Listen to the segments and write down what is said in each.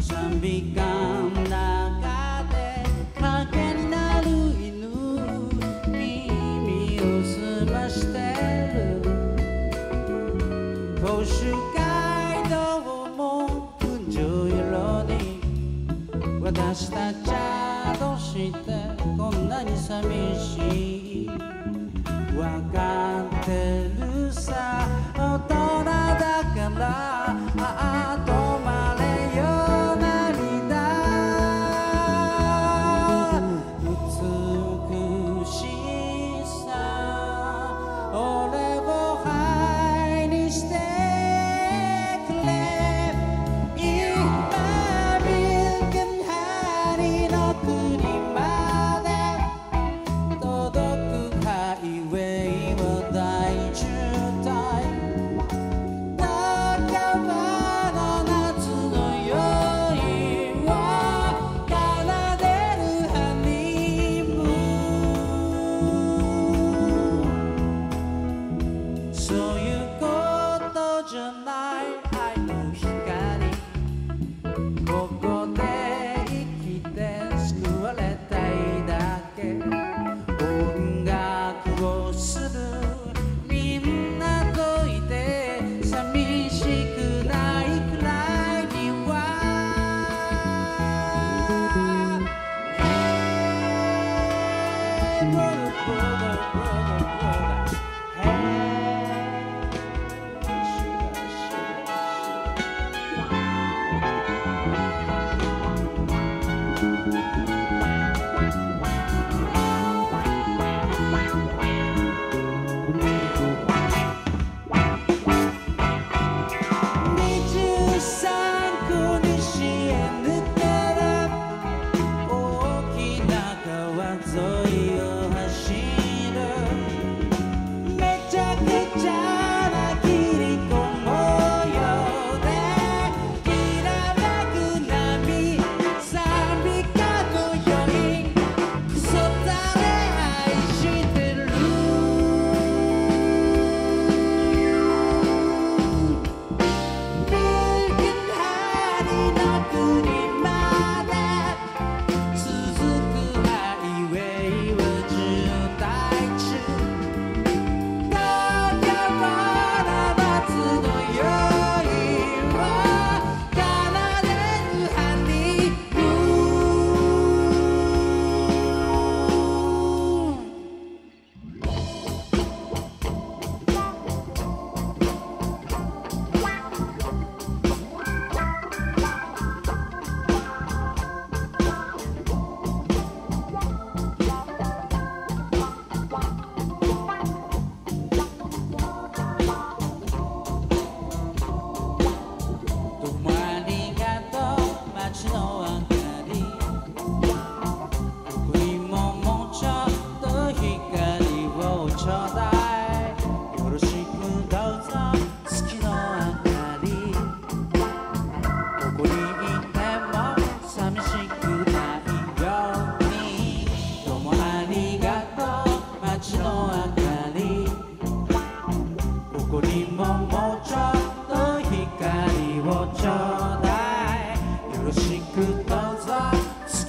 賛美歌の中で影になる犬耳を澄ましてる公衆街道も群青色に私たちはどうしてこんなに寂しい。わかってるさ大人だからああ Amen.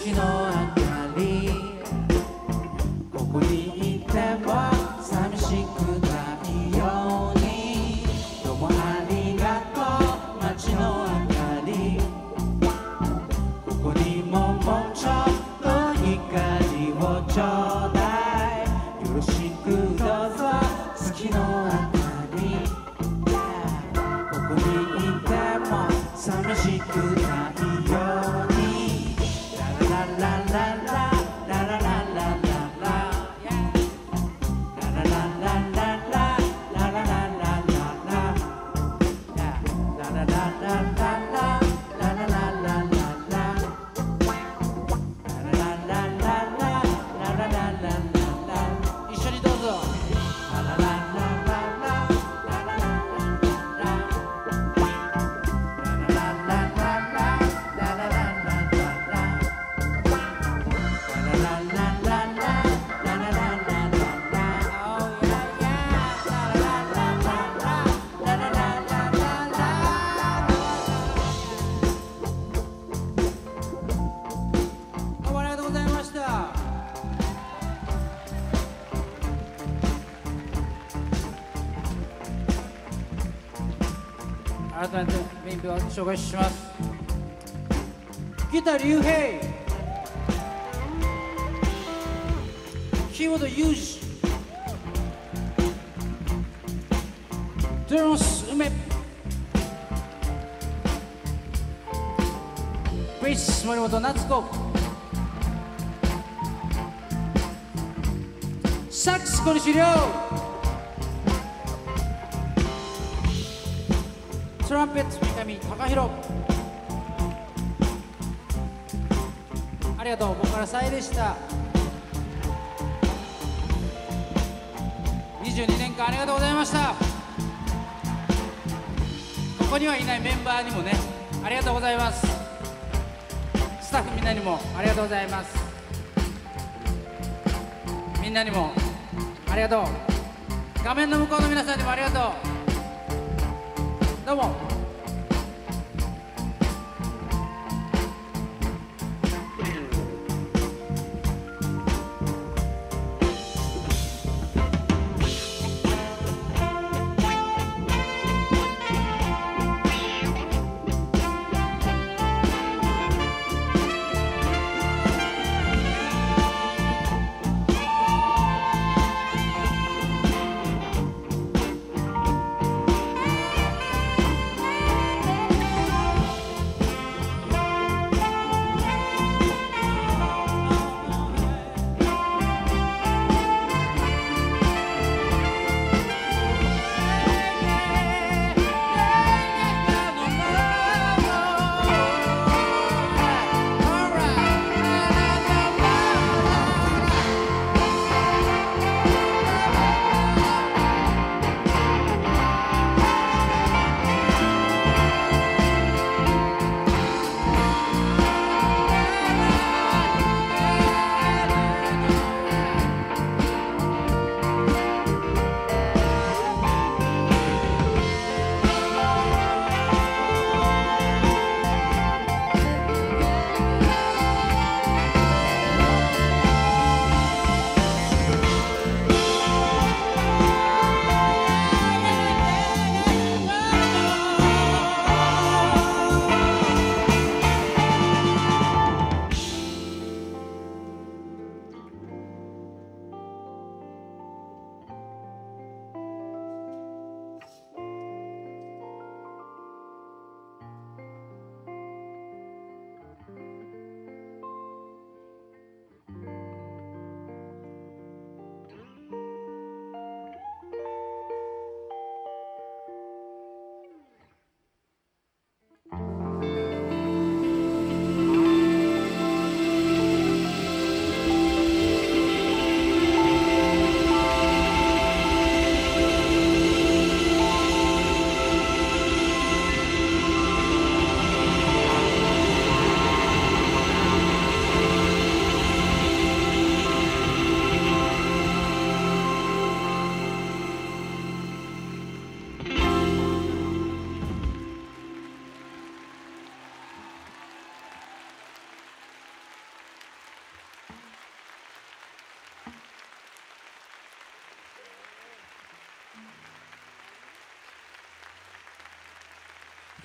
月の明かり。ここにいては寂しくないように。どうもありがとう街の明かり。ここにももうちょっと光をちょうだいよろしくどうぞ月の明かり改めてメインを紹介します。ギター竜兵。キーボードユージ。ドラムス梅。ベース森本夏子。サックス小西亮トランペット三上貴弘ありがとう僕からさえでした。22年間ありがとうございました。ここにはいないメンバーにもねありがとうございます。スタッフみんなにもありがとうございます。みんなにもありがとう。画面の向こうの皆さんにもありがとう。どう